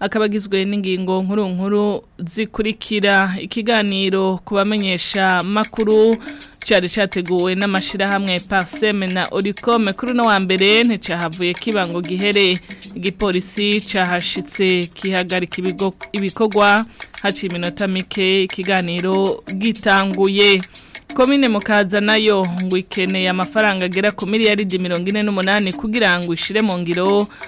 akaba agizwe n'ingingo nkuru nkuru zikurikira ikiganiro ku bamenyesha makuru cyari cyateguwe n'amashyirahamwe Parseme na Oricome kuri no wa mbere kiba ngo gihere igipolisi cahashitse kihagarika ibikorwa haciye iminota mike ikiganiro gitanguye komine mukaza nayo ngo ikeneye amafaranga agera ku miliyaridi mirongo ine kugira ngo ishire mu ngiro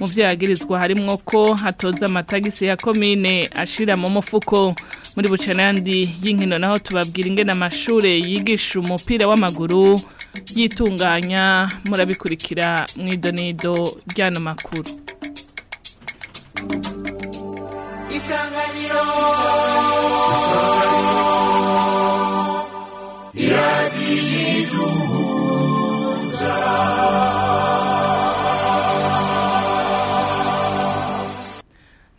mu byo yagirizwa harimo ko hatoza amatagisi ya komine ashira mu mufuko muri bucanandi y'inkino naho tubabwira ingena amashure yigisha umupira w'amaguru yitunganya murabikurikira mu idonido makuru isanganiro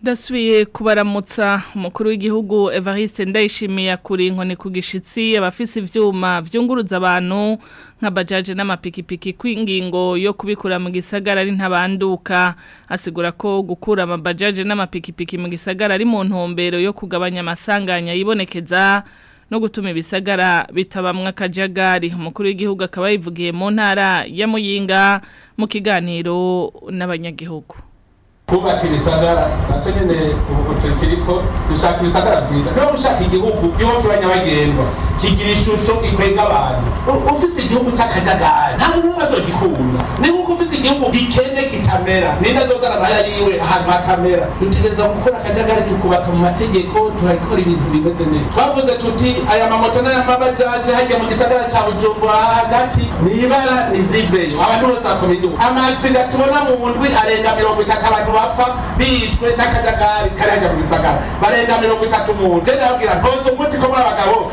udasubiye kubaramutsa umukuru w'igihugu Evariste ndayishimiye akuri inkoni ku gishitsi abafise ivyuma vyunguruza abantu nka bajaje n'amapikipiki kw'ingingo yo kubikura mu gisagara ari ntabanduka asigura ko gukura amabajaje n'amapikipiki mu gisagara ari mu ntumbero yo kugabanya amasanganya yibonekeza no gutuma ibisagara bitabamwa akajagari umukuru w'igihugu akaba yivugiye mu ntara ya muyinga mu kiganiro n'abanyagihugu twubake ibisagara nacyo nyine ubu turikiriko dushaka ibisagara byiza niba ushaka igihugu iwacu uranyabagendwa kigira ishusho ikwega abantu ufise igihugu cy'akajagari nta muntu umwe azogikunda niba ufise igihugu gikene kitamera ninde azozana amahera yiwe ahantu hatamera dutegereza gukora akajagari tukubaka mu mategeko turakora ibintu bimeze neza twavuze tuti aya mamoto n'aya mabajaje hajya mu gisagara cya bujumbura hagati nibara niziveyo abantu bose bakoma igihugu amasida tubona mu ndwi arenga mirongo itatu abantu bapfa bishwe n'akajagari kari hajya mu gisagara barenga mirongo itatu mu nje ndababwira nkoze umuti ko muri abagabo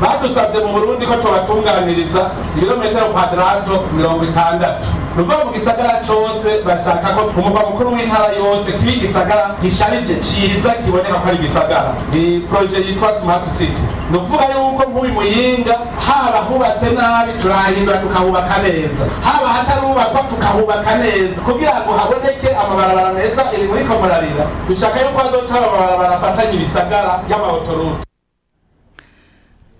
badusabye mu burundi ko tubatunganiriza ibirometero kwadrato mirongo itandatu ruva mu gisagara cyose bashaka ko umugwa mukuru w'intara yose kiba igisagara gisharije cyiza kiboneka ko ari igisagara ni poroje yitwa smart city ni ukuvuga yuko nk'uyu muyinga haba hubatse nabi turahindura tukahubaka neza haba hatarubakwa tukahubaka neza kugira ngo haboneke amabarabara meza iri muri komorarira dushaka yuko hazoca amabarabara afatanye ibisagara y'amawotoroute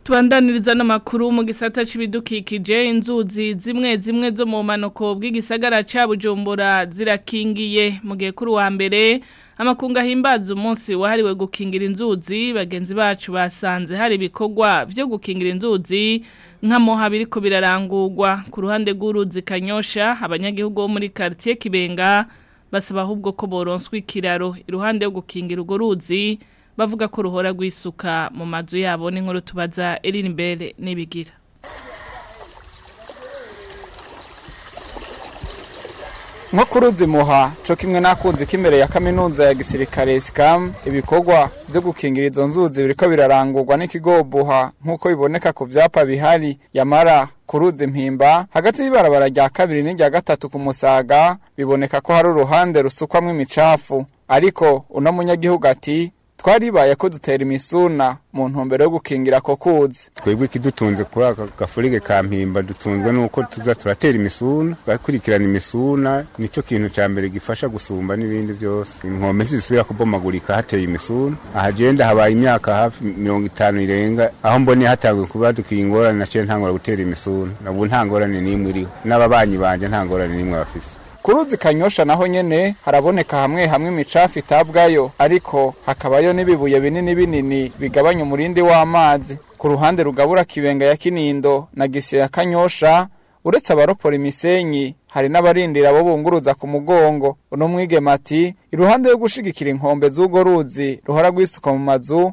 tubandaniriza n'amakuru mu gisata cy'ibidukikije inzuzi zimwe zimwe zo mu mpanuka bw'igisagara cya bujumbura zirakingiye mu gihe kuri uwa mbere amakunga ahimbaza umunsi wahariwe gukingira inzuzi bagenzi bacu basanze hari ibikorwa byo gukingira inzuzi nk'amuha biri ko birarangurwa ku ruhande rw'uruzi kanyosha abanyagihugu bo muri karitsiye kibenga basaba ahubwo ko boronswa ikiraro iruhande rwo gukingira urwo ruzi bavuga ko ruhora rwisuka mu mazu yabo n'inkuru tubaza Eline Bere n'ibigira nko ku ruzi muha cyo kimwe nakunze k'imbere ya kaminuza ya gisirikare sikamu ibikorwa byo gukingira izo nzuzi biriko birarangurwa n'ikigo buha nk'uko biboneka ku byapa bihari yamara ku ruzi mpimba hagati y'ibarabara rya kabiri n'irya gatatu ku musaga biboneka ko hari uruhande rusukwamo imicafu ariko uno munyagihugu ati twaribaye ko dutera imisuna mu ntumbero yo gukingira ako kuzi twebwe ikidutunze kuri aka gafurige ka mpimba dutunzwe n'uko tuza turatera imisuna bakurikirana imisuna nicyo kintu cya mbere gifasha gusumba n'ibindi byose inkombe zisubira kubomagurika hateye imisuna ahagenda habaye imyaka hafi mirongo itanu irenga aho mboneye hatanguye kuba dukiye ingorane naciye ntangora gutera imisuna ubu nta ngorane n'imwe iriho n'ababanyi banje nta n'imwe bafise ku kanyosha naho nyene haraboneka hamwe hamwe imicafu itabwayo ariko hakabayo n'ibibuye binini binini bigabanya umurindi w'amazi ku ruhande rugabura kibenga ya kinindo na gisiyo ya kanyosha uretse abaropora imisenyi hari n'abarindira bo bunguruza ku mugongo uno mwigema ati iruhande yo gushigikira inkombe z'ugo ruzi ruhora rwisuka mu mazu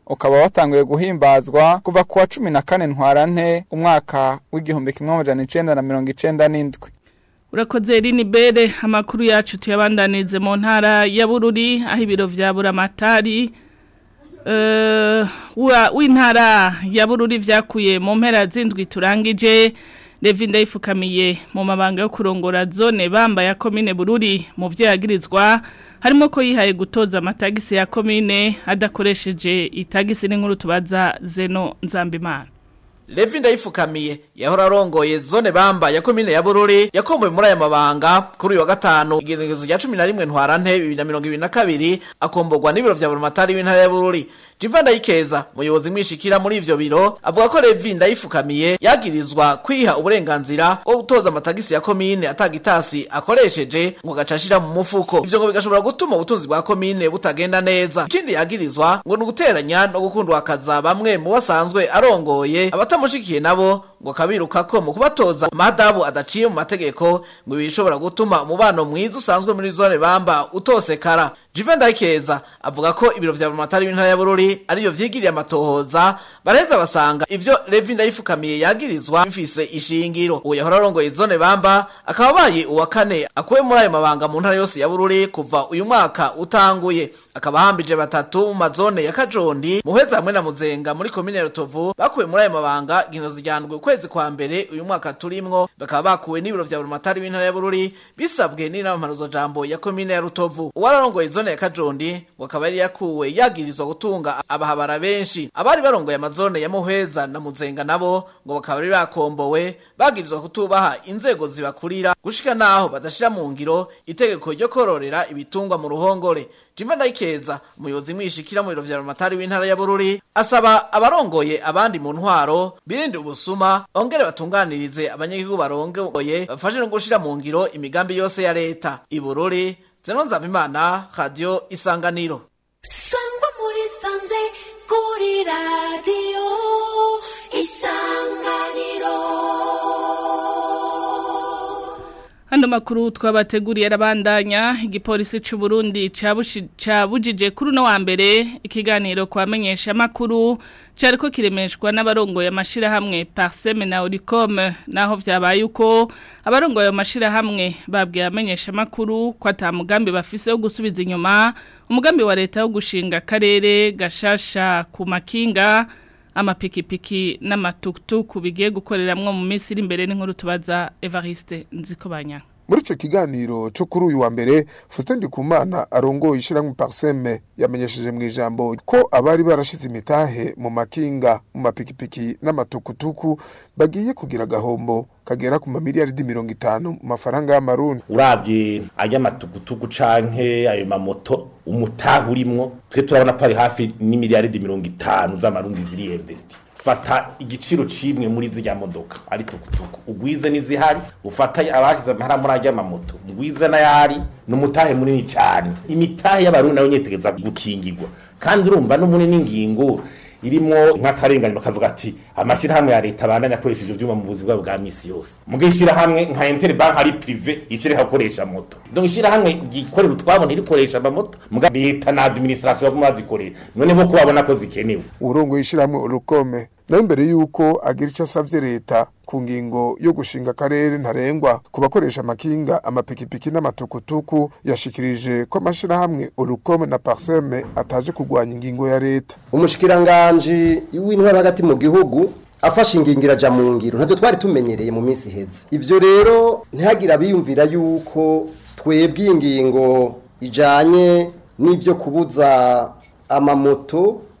ukaba watanguye guhimbazwa kuva ku wa cumi na kane ntwari ntwarante umwaka w'igihumbi kimwe amajana icyenda na mirongo icyenda n'indwi urakoze rinibere amakuru yacu tuyabandanize mu ntara ya bururi aho ibiro bya buramatari eh, w'intara ya bururi vyakuye mu mpera z'indwi turangije revi ndayifukamiye mu mabanga yo kurongora zone ya komine bururi mu byagirizwa harimo ko yihaye gutoza amatagisi ya komine adakoresheje itagisi n'inkuru tubaza zeno nzambimana Levi ndayifukamiye yahora arongoye zone bamba ya komine ya Bururi yakomboye muri aya mabanga kuri uyu wa gatanu igenekerezo rya 11 ntwarante kabiri akombogwa n'ibiro vya Buramatari w'intara ya Bururi Jivan Ndayikeza muyobozi mwishikira muri ivyo biro avuga ko Levi Ndayifukamiye yagirizwa kwiha uburenganzira bwo utoza amatagisi ya komine atagitasi akoresheje ngo gacashira mu mufuko ivyo ngo bigashobora gutuma ubutunzi bwa komine butagenda neza ikindi yagirizwa ngo ni uguteranya no gukundwa akaza bamwe mu basanzwe arongoye abatamushikiye nabo ngo kabiruka ko mu kubatoza madabu adaciye mu mategeko ngo bishobora gutuma umubano mwiza usanzwe muri zone bamba utosekara Juven Ndayikeza avuga ko ibiro vya Buramatari w'intara ya Bururi ariyo vyigiriye amatohoza baraheza basanga ivyo Levi Ndayifukamiye yagirizwa bifise ishingiro uwo yahora arongoye zone bamba akaba baye uwa kane akuwe muri ayo mabanga mu ntara yose ya Bururi kuva uyu mwaka utanguye akaba hambije batatu mazone ya Kajondi muheza hamwe na Muzenga muri komine ya Rutovu bakuwe muri ayo mabanga gino zijyanwe kwezi kwa mbere uyu mwaka turimo bakaba bakuwe n'ibiro vya buramatari w'intara ya bururi bisabwe n'inama jambo ya komine ya rutovu uwararongoye zone ya kajondi wakaba yari yakuwe yagirizwa gutunga abahabara benshi abari barongoye amazone ya muhweza na muzenga nabo ngo bakaba bari bakombowe bagirizwa kutubaha inzego zibakurira gushika naho badashira mu ngiro itegeko ryo kororera ibitungwa mu ruhongore jimba ndayikeza umuyobozi mwishikira mu biro vya rumatari w'intara ya bururi asaba abarongoye abandi mu ntwaro birinde ubusuma ongere batunganirize abanyagihugu barongoye bafashe no gushira mu ngiro imigambi yose ya leta ibururi zeno nzabimana radio isanganiro sangwa muri kuri radio isanganiro Hano makuru twabateguriye arabandanya igipolisi cy'u Burundi cabujije kuri no wa mbere ikiganiro kwamenyesha makuru cyariko kiremeshwa n'abarongoye amashira hamwe Parseme na Oricom naho vyabaye uko abarongoye amashira hamwe babwiye amenyesha makuru ko mugambi bafise wo gusubiza inyuma umugambi wa leta wo gushinga karere gashasha ku makinga amapikipiki n'amatukutuku bigiye gukoreramwo mu minsi iri imbere n'inkuru tubaza evariste nziko muri icyo kiganiro cyo kuri uyu wa mbere Faustin Ndikumana arongoye ishyirahamwe Parseme yamenyesheje mu ijambo ko abari barashize imitahe mu makinga mu mapikipiki n'amatukutuku bagiye kugira agahombo kagera ku mamiliyaridi mirongo itanu mu mafaranga y'amarundi urabye ay'amatugutugu canke ayo mamoto umutaha urimo twe turabona ko ari hafi n'imiliyaridi mirongo itanu z'amarundi ziri investi fata igiciro cy'imwe muri zijya modoka ari tukutuku ugwize n'izihari ufata abashyize amahera muri ajya amamoto ngwize n'ayari ni umutahe munini cyane imitahe y'abarundi nayo nyitegereza gukingirwa kandi urumva n'umunini ngingo irimo nk'akarengane bakavuga ati amashyirahamwe ya leta abandanya akoresha ibyo byuma mu buzima bwa misi yose mugo ishyirahamwe nka enteri banki ari pirive yicire hakoresha moto donc ishyirahamwe gikorera utwabona rikoresha amamoto muga leta na administration baguma bazikoresha none bo kubabona ko zikenewe urongoye ishyirahamwe urukome naho imbere y'uko agira icyo asabye leta ku ngingo yo gushinga akarere ntarengwa ku bakoresha amakinga amapikipiki n'amatukutuku yashikirije ko amashyirahamwe urukome na parseme ataje kurwanya ingingo ya leta umushikiranganji w'intwara hagati mu gihugu afashe ingingira ajya mu ngiro ntabyo twari tumenyereye mu minsi iheze ibyo rero ntihagire abiyumvira yuko twebwe ingingo ijyanye n'ibyo kubuza amamoto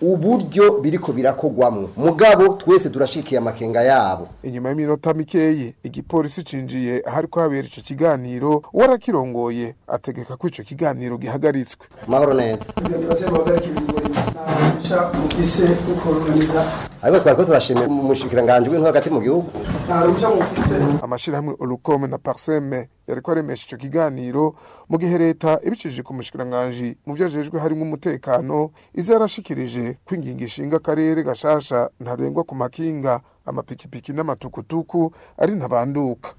uburyo biriko birakogwamo mugabo twese turashikiye amakenga yabo inyuma y'iminota mikeye igipolisi cinjiye ahari habera icyo kiganiro warakirongoye ategeka ko icyo kiganiro gihagaritswe mahoro neza ariko twari turashimira umushyikiranganje w'intore hagati mu gihugu amashyirahamwe urukome na pariseme yari ko aremesha icyo kiganiro mu gihe leta ibicishije ku mushikiranganji mu byo ajejwe harimo umutekano izi yarashikirije ko ishinga akarere gashasha ntarengwa ku makinga amapikipiki n'amatukutuku ari ntabanduka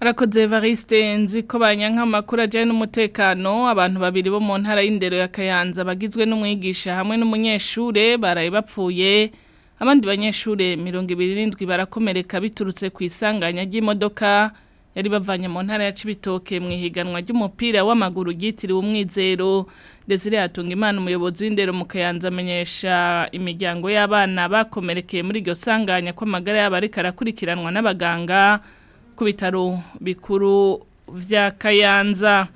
arakoze variste nzi ko banya amakuru ajyanye n'umutekano abantu babiri bo mu ntara y'indero ya kayanza bagizwe n'umwigisha hamwe n'umunyeshuri baraye bapfuye abandi banyeshure mirongo ibiri n'indwi barakomereka biturutse ku isanganya ry'imodoka yari bavanye mu ntara ya Cibitoke mu ihiganwa ry'umupira w'amaguru ryitiriwe umwizero Desire Hatunga Imana umuyobozi w'indero mu Kayanza amenyesha imiryango y'abana bakomerekeye muri iryo sanganya ko amagara ya ariko arakurikiranwa n'abaganga ku bitaro bikuru vya Kayanza.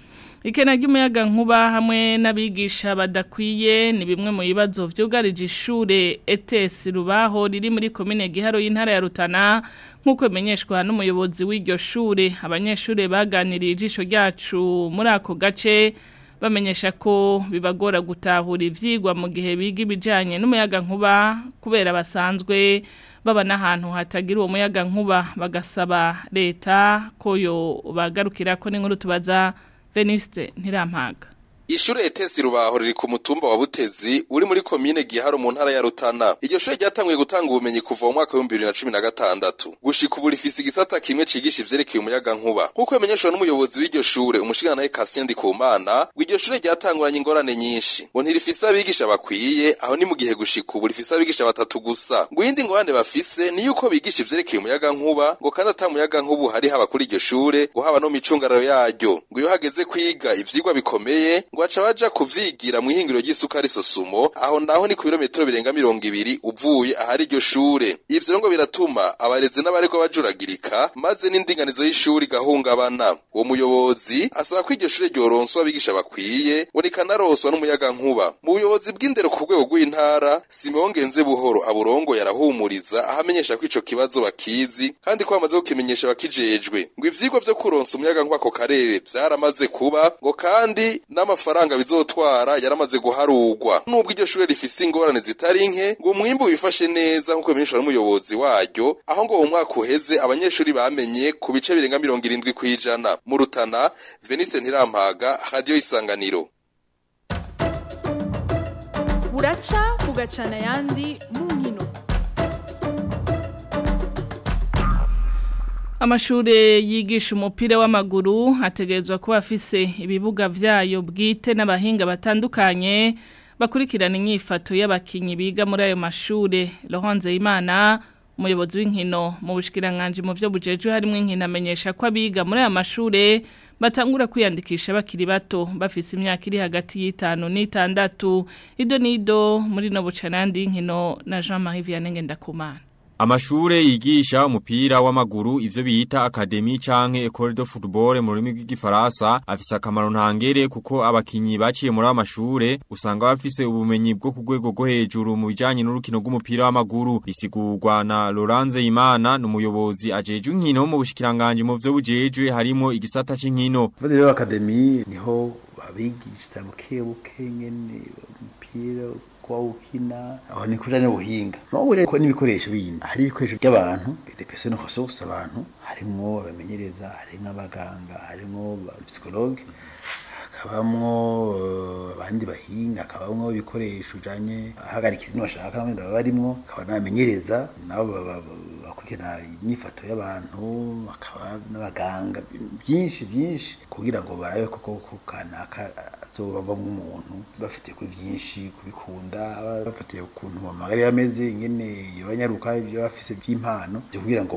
ikena ry'umuyaga nkuba hamwe n'abigisha badakwiye ni bimwe mu bibazo byugarije ishure etesi rubaho riri muri komine giharo y'intara ya rutana nk'uko bimenyeshwa n'umuyobozi w'iryo shure abanyeshuri baganiriye ijisho ryacu muri ako gace bamenyesha ko bibagora gutahura ibyigwa mu gihe biga ibijyanye n'umuyaga nkuba kubera basanzwe baba n'ahantu hatagira uwo muyaga nkuba bagasaba leta ko yo bagarukira ko n'inkuru tubaza veniste ntirampaga Ishure etesi rubaho riri ku mutumba wa Butezi uri muri komine Giharo mu ntara ya Rutana. Iryo shure ryatanguye gutanga ubumenyi kuva mu mwaka wa 2016 gushika ubu rifise igisata kimwe cigisha ivyerekeye umuyaga nkuba. Nkuko yamenyeshwa n'umuyobozi w'iryo shure umushikirantahe Cassien Ndikumana, iryo shure ryatanguranye ingorane nyinshi. Ngo ntirifise abigisha bakwiye aho ni mu gihe gushika ubu rifise abigisha batatu gusa. Ngo iyindi ngorane bafise ni yuko bigisha ivyerekeye umuyaga nkuba ngo kandi ata muyaga nkubu hari haba kuri iryo shure ngo haba no micungararo yaryo. Ngo iyo hageze kwiga ivyigwa bikomeye ngo baca baja kuvyigira mu ihingiro ry'isukari Sosumo aho naho ni ku birometero birenga mirongo ibiri uvuye ahari iryo shure ivyo ngo biratuma abarezi n'abariko bajuragirika maze n'indinganizo y'ishuri gahungabana uwo muyobozi asaba ko iryo shure ryoronswa abigisha bakwiye ngo rikanaronswa n'umuyaga nkuba mu buyobozi bw'indero ku rwego rw'intara Simongeze buhoro aburongo yarahumuriza ahamenyesha ko ico kibazo bakizi kandi ko bamaze kukimenyesha bakijejwe ngo ivyigwa vyo kuronsa umuyaga nkuba ko karere byaramaze kuba ngo kandi n’amafu amafaranga bizotwara yaramaze guharugwa nubwo iryo shuri rifise ingorane zitari nke ngo umwimbu wifashe neza nk'uko bimenyeshwa n'umuyobozi waryo aho ngo mu mwaka uheze abanyeshuri bamenye ku bice birenga mirongo irindwi kw'ijana mu rutana veniste ntirampaga radiyo isanganiro buraca bugacana ayandi Amashure yigisha umupira w'amaguru hategezwa kuba afise ibibuga byayo bwite n'abahinga batandukanye bakurikirana inyifato y'abakinyi biga muri ayo mashure Laurence Imana umuyobozi w'inkino mu bushikiranganje mu byo bujejwe harimo inkino amenyesha ko abiga muri aya mashure batangura kwiyandikisha bakiri bato bafise imyaka iri hagati y'itanu n'itandatu ido nido muri no bucanandi y'inkino na Jean Marie Vianney Ngendakumana Amashure yigisha umupira w'amaguru ivyo biyita Academy canke Ecole de Football mu rurimi rw'igifaransa afise akamaro ntangere kuko abakinyi baciye muri amashure usanga bafise ubumenyi bwo ku rwego rwo hejuru mu bijanye n'urukino rw'umupira w'amaguru bisigurwa na Laurence Imana n'umuyobozi ajejwe inkino mu bushikiranganje mu vyo bujejwe harimo igisata c'inkino. Vuze rero niho babigisha buke nyene umupira kuba wukina aho ni kuri rano n'ubu rero n'ibikoresho bindi hari ibikoresho by'abantu de personnes ressources abantu harimo abamenyereza harimo abaganga harimo psikologe hakabamwo eh, abandi bahinga hakabamwo ibikoresho bijanye ahagarika izina bashaka n'abandi baba barimo hakaba n'abamenyereza nabo bakurikirana inyifato y'abantu hakaba n'abaganga byinshi byinshi kugira ngo barabe koko ko kanaka azobavamwo umuntu bafite kuri byinshi kubikunda bafatiye ukuntu amagara ameze ingene banyaruka ibyo bafise by'impano byo kugira ngo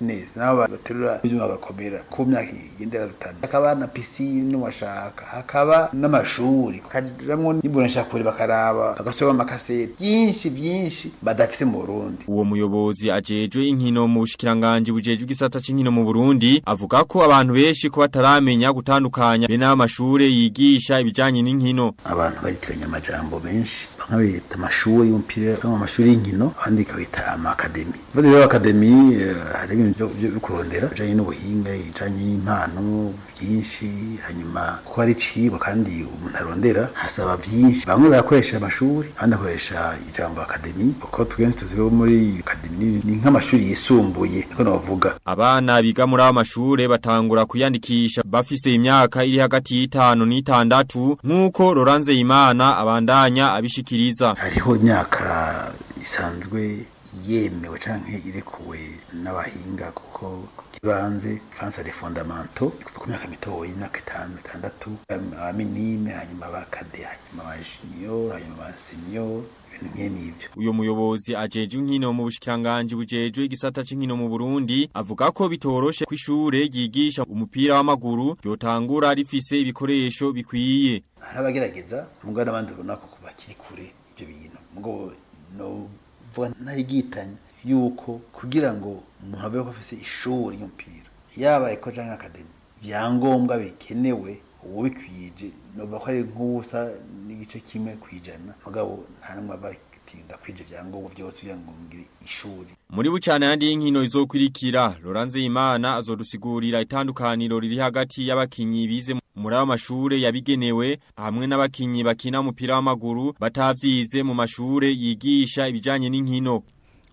neza n'abo baterura ibyuma bagakomera ku myaka igendera dutanu hakaba na pisine washaka hakaba n'amashuri hakajamwo n'imboneshakure bakaraba bagasubiramo amakaseti byinshi byinshi badafise mu Burundi uwo muyobozi ajejwe inkino mu bushikiranganje bujejwe igisata c'inkino mu Burundi avuga ko abantu benshi ko bataramenya gutandukanya bene amashure yigisha ibijyanye n'inkino abantu baritiranya amajambo menshi bamwe bita amashuri y'umupira amashuri y'inkino abandi kabita amakademi. Vuze rero akademi eh, hari byo kurondera bijyanye n'ubuhinga bijyanye n'impano byinshi hanyuma kuko ari icibo kandi umuntu arondera hasaba byinshi bamwe bakoresha amashuri abandi bakoresha ijambo akademi kuko twese tuzi ko muri akademi ni nk'amashuri yisumbuye niko navuga abana biga muri ayo mashuri batangura kuyandikisha bafise imyaka iri hagati y'itanu n'itandatu nk'uko Laurence Imana abandanya abishikiriza hariho imyaka isanzwe yemewe cyangwa irekuwe n'abahinga kuko kibanze France de fondamental kuva ku myaka mitoya imyaka itanu itandatu abaminime hanyuma abakade hanyuma ba junior hanyuma ba senior uyu muyobozi ajeje inkino mu bushikiranganje bujejwe igisata c'inkino mu Burundi avuga ko bitoroshe ku ishure yigisha umupira w'amaguru yotangura rifise ibikoresho bikwiye harabagerageza mugabo n'abandi runako kubakiri kure ibyo bintu mugabo no mvuga ntayigitanye yuko kugira ngo umuntu abeho afise ishuri ry'umupira yaba eko canke akademi vyangombwa bikenewe uwobikwije nova ko ari nk'ubusa n'igice kimwe kwijana mugabo nta numwe aba tinda kwije byangombwa byose byangombwa ngiri ishuri muri bucana yandi y'inkino izokurikira Lorenzo Imana azodusigurira itandukaniro riri hagati y'abakinnyi bize muri ayo mashure yabigenewe hamwe n'abakinyi bakina umupira w'amaguru batavyize mu mashure yigisha ibijanye n'inkino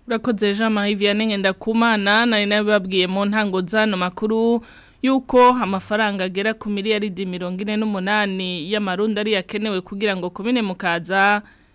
urakoze jean marie vianney ngendakumana nari nabibabwiye mu ntango z'ano makuru yuko amafaranga agera ku miliyaridi mirongo ine n'umunani y'amarundi ari yakenewe kugira ngo komine mukaza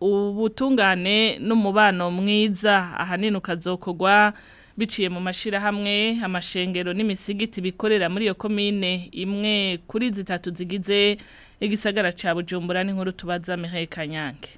ubutungane n'umubano mwiza ahanini ukazokogwa biciye mu mashyirahamwe amashengero n'imisigiti bikorera muri iyo komine imwe kuri zitatu zigize igisagara cya bujumbura n'inkuru tubaza mihaye kanyange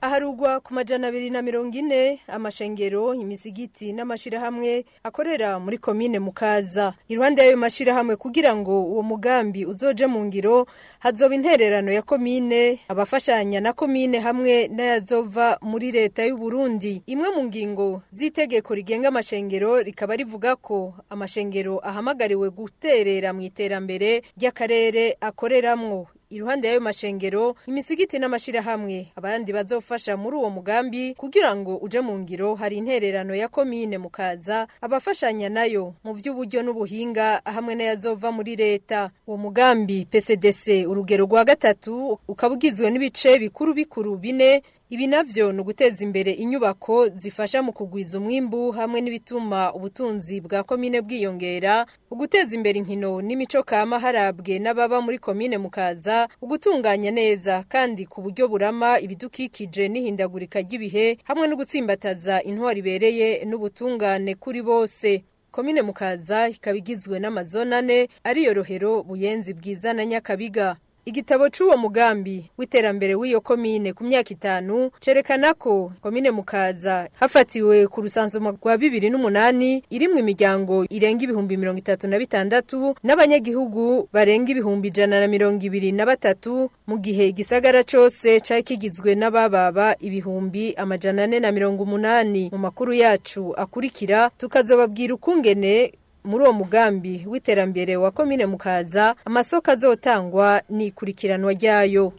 aharugwa ku majana abiri na mirongo ine amashengero imisigiti n'amashyirahamwe akorera muri komine mukaza iruhande y'ayo mashyirahamwe kugira ngo uwo mugambi uzoje mu ngiro hazoba intererano ya komine abafashanya na komine hamwe n'ayazova muri leta y'u Burundi imwe mu ngingo z'itegeko rigenga amashengero rikaba rivuga ko amashengero ahamagariwe guterera mu iterambere ry'akarere akoreramwo iruhande y'ayo mashengero imisigiti n'amashyirahamwe abandi bazofasha muri uwo mugambi kugira ngo uje mu ngiro hari intererano ya komine mu kaza abafashanya nayo mu by'uburyo n'ubuhinga hamwe n'ayazova muri leta uwo mugambi psdc urugero rwa gatatu ukaba ugizwe n'ibice bikuru bikuru bine ibi nabyo ni uguteza imbere inyubako zifasha mu kugwiza umwimbu hamwe n'ibituma ubutunzi bwa komine bwiyongera uguteza imbere inkino n'imico kama harabwe n'ababa muri komine mukaza ugutunganya neza kandi ku buryo burama ibidukikije n'ihindagurika ry'ibihe hamwe no gutsimbataza intwari ibereye n'ubutungane kuri bose komine mukaza ikaba igizwe n'amazone ane ariyo rohero buyenzi bwiza na nyakabiga igitabo cy'uwo mugambi w'iterambere w'iyo komine ku myaka itanu cerekana ko komine mukaza hafatiwe ku rusanzuma rwa bibiri n'umunani irimo imiryango irenga ibihumbi mirongo itatu na bitandatu n'abanyagihugu barenga ibihumbi ijana na mirongo ibiri na batatu mu gihe igisagara cyose cyari kigizwe n'abababa ibihumbi amajana ane na mirongo umunani mu makuru yacu akurikira tukazobabwira ukungene muri uwo mugambi w'iterambere wa komine mukaza amasoko azotangwa ikurikiranwa ryayo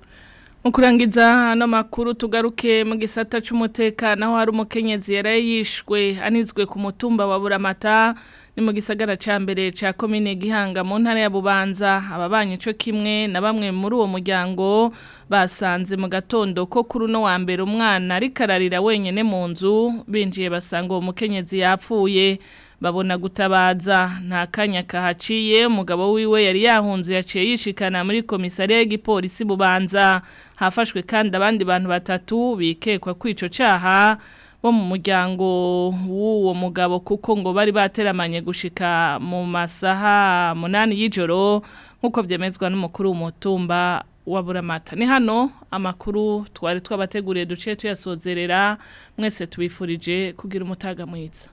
mu kurangiza hano makuru tugaruke mu gisata cy'umutekano aho hari umukenyezi yari yishwe anizwe ku mutumba wa buramata ni mu gisagara cya mbere cya komine gihanga mu ntara ya bubanza ababanye cyo kimwe na bamwe muri uwo muryango basanze mu gatondo ko kuri uno wa mbere umwana ariko ararira wenyine mu nzu binjiye basanga uwo mukenyezi yapfuye babona gutabaza nta kanya kahaciye mugabo wiwe yari yahunze yaciye yishikana muri komisariya y'igipolisi bubanza hafashwe kandi abandi bantu batatu bikekwa kw'ico caha bo mu muryango w'uwo mugabo kuko ngo bari bateramanye gushika mu masaha munani y'ijoro nk'uko byemezwa n'umukuru w'umutumba waburamata ni hano amakuru twari twabateguriye duce tuyasozerera mwese tubifurije kugira umutaga mwiza